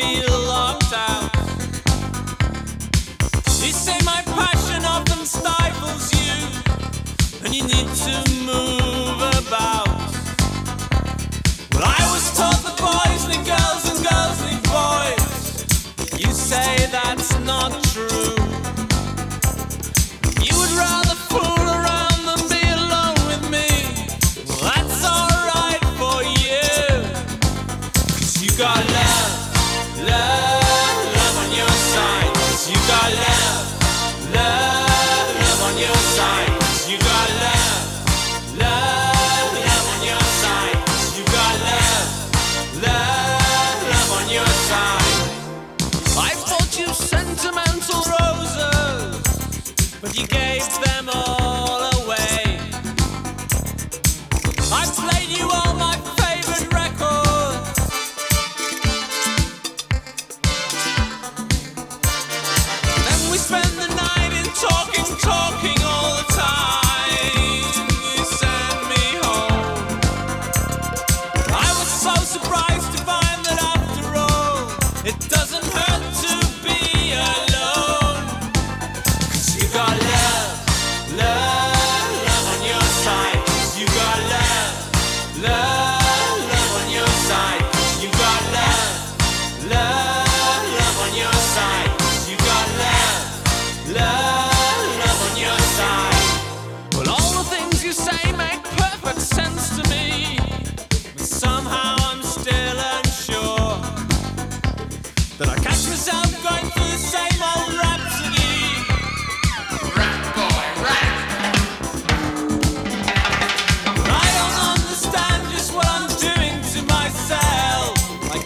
Feel locked out. You say my passion often stifles you, and you need to move about. Well, I was taught that boys need girls and girls need boys. You say that's not true. You would rather fool around than be alone with me. Well, that's alright for you. you got love, love.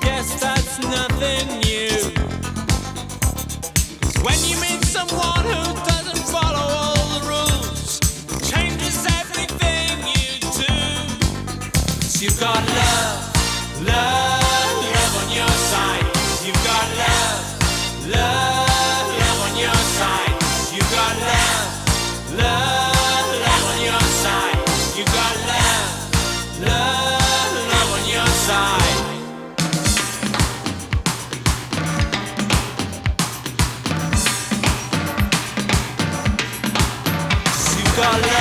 guess 咖喱